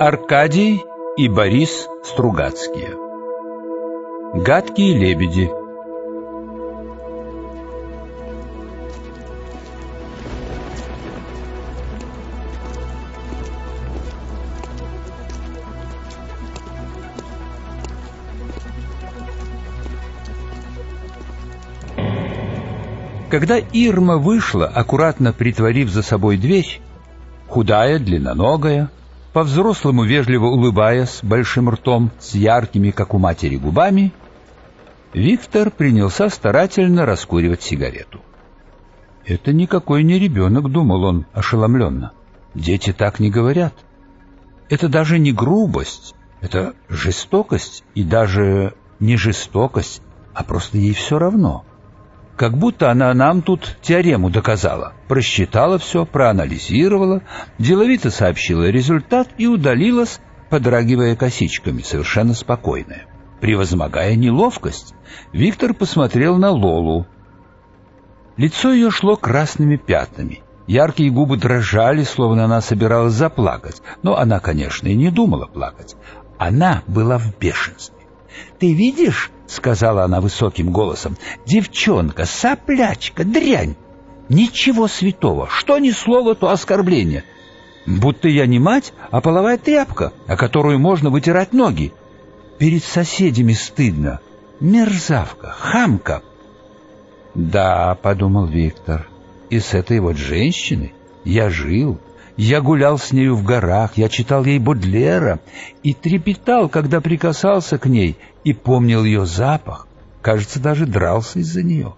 Аркадий и Борис Стругацкие. Гадкие лебеди. Когда Ирма вышла, аккуратно притворив за собой дверь, худая, длинноногая, по-взрослому вежливо улыбаясь большим ртом с яркими, как у матери, губами, Виктор принялся старательно раскуривать сигарету. «Это никакой не ребенок», — думал он ошеломленно. «Дети так не говорят. Это даже не грубость, это жестокость, и даже не жестокость, а просто ей все равно. Как будто она нам тут теорему доказала. Просчитала все, проанализировала, деловито сообщила результат и удалилась, подрагивая косичками, совершенно спокойная. Превозмогая неловкость, Виктор посмотрел на Лолу. Лицо ее шло красными пятнами. Яркие губы дрожали, словно она собиралась заплакать. Но она, конечно, и не думала плакать. Она была в бешенстве. «Ты видишь?» — сказала она высоким голосом. «Девчонка, соплячка, дрянь! Ничего святого, что ни слово, то оскорбление. Будто я не мать, а половая тряпка, о которую можно вытирать ноги. Перед соседями стыдно. Мерзавка, хамка!» «Да», — подумал Виктор, — «и с этой вот женщиной я жил, я гулял с нею в горах, я читал ей Бодлера и трепетал, когда прикасался к ней, и помнил ее запах, кажется, даже дрался из-за нее.